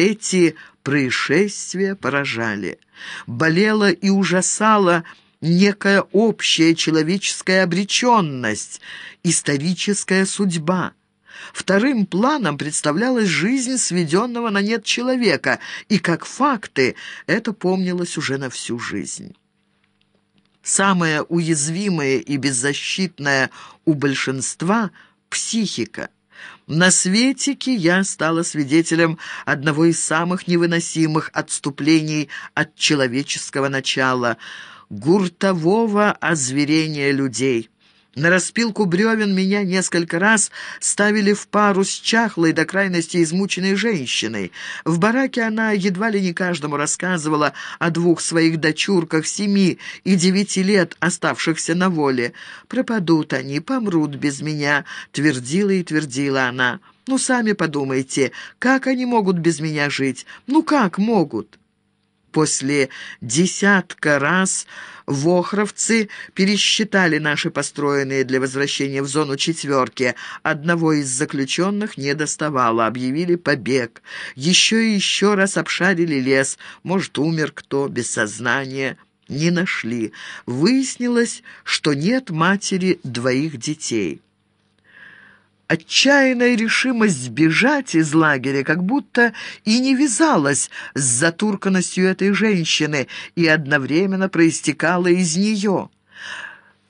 Эти происшествия поражали. Болела и ужасала некая общая человеческая обреченность, историческая судьба. Вторым планом представлялась жизнь сведенного на нет человека, и как факты это помнилось уже на всю жизнь. Самое уязвимое и беззащитное у большинства – психика. На светике я стала свидетелем одного из самых невыносимых отступлений от человеческого начала – гуртового озверения людей. На распилку бревен меня несколько раз ставили в пару с чахлой до крайности измученной женщиной. В бараке она едва ли не каждому рассказывала о двух своих дочурках семи и девяти лет, оставшихся на воле. «Пропадут они, помрут без меня», — твердила и твердила она. «Ну, сами подумайте, как они могут без меня жить? Ну, как могут?» После десятка раз вохровцы пересчитали наши построенные для возвращения в зону четверки. Одного из заключенных не доставало, объявили побег. Еще и еще раз обшарили лес. Может, умер кто, без сознания. Не нашли. Выяснилось, что нет матери двоих детей. Отчаянная решимость сбежать из лагеря как будто и не вязалась с затурканностью этой женщины и одновременно проистекала из нее.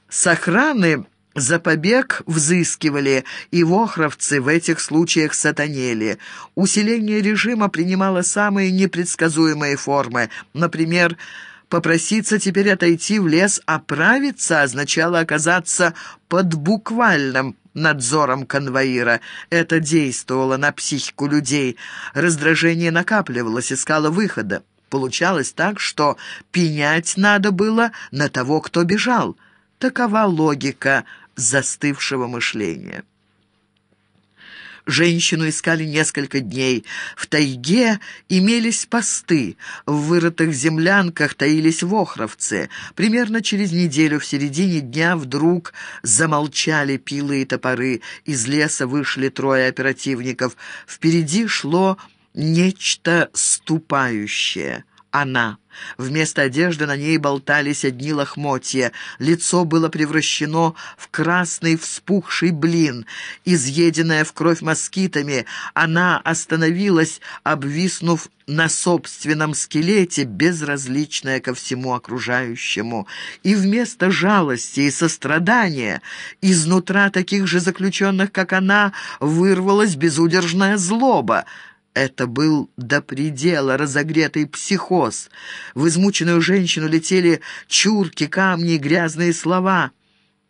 С охраны за побег взыскивали, и вохровцы в этих случаях сатанели. Усиление режима принимало самые непредсказуемые формы. Например, попроситься теперь отойти в лес оправиться означало оказаться под буквальным надзором конвоира. Это действовало на психику людей. Раздражение накапливалось, искало выхода. Получалось так, что пенять надо было на того, кто бежал. Такова логика застывшего мышления. Женщину искали несколько дней. В тайге имелись посты, в вырытых землянках таились вохровцы. Примерно через неделю в середине дня вдруг замолчали пилы и топоры. Из леса вышли трое оперативников. Впереди шло нечто ступающее. Она. Вместо одежды на ней болтались одни лохмотья. Лицо было превращено в красный вспухший блин. Изъеденная в кровь москитами, она остановилась, обвиснув на собственном скелете, безразличная ко всему окружающему. И вместо жалости и сострадания изнутра таких же заключенных, как она, вырвалась безудержная злоба — это был до предела разогретый психоз. В измученную женщину летели чурки, камни и грязные слова.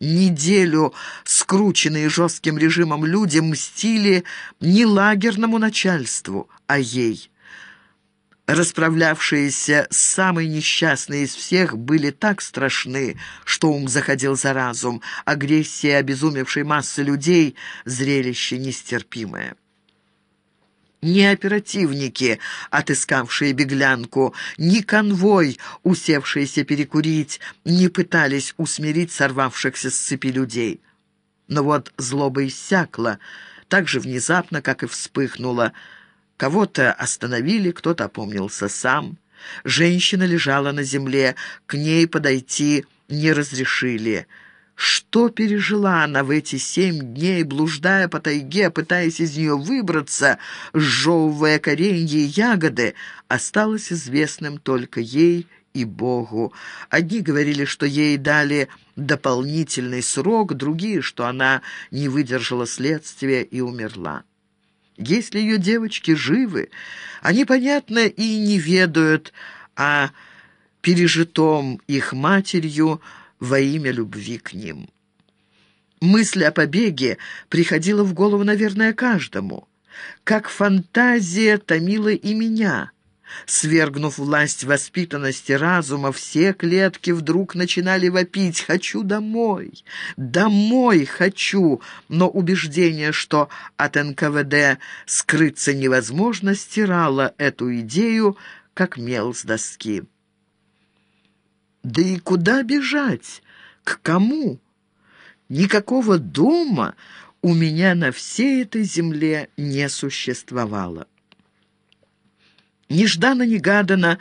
Неделю скрученные жестким режимом люди мстили не лагерному начальству, а ей. Расправлявшиеся с самой несчастной из всех были так страшны, что ум заходил за разум. Агрессия обезумевшей массы людей — зрелище нестерпимое. Ни оперативники, отыскавшие беглянку, ни конвой, усевшиеся перекурить, не пытались усмирить сорвавшихся с цепи людей. Но вот злоба иссякла, так же внезапно, как и вспыхнула. Кого-то остановили, кто-то опомнился сам. Женщина лежала на земле, к ней подойти не разрешили. Что пережила она в эти семь дней, блуждая по тайге, пытаясь из нее выбраться, сжевывая коренья и ягоды, осталось известным только ей и Богу. Одни говорили, что ей дали дополнительный срок, другие, что она не выдержала следствия и умерла. Если ее девочки живы, они, понятно, и не ведают о пережитом их матерью, во имя любви к ним. Мысль о побеге приходила в голову, наверное, каждому. Как фантазия томила и меня. Свергнув власть воспитанности разума, все клетки вдруг начинали вопить «хочу домой, домой хочу», но убеждение, что от НКВД скрыться невозможно, стирало эту идею, как мел с доски. Да и куда бежать? К кому? Никакого дома у меня на всей этой земле не существовало. Нежданно-негаданно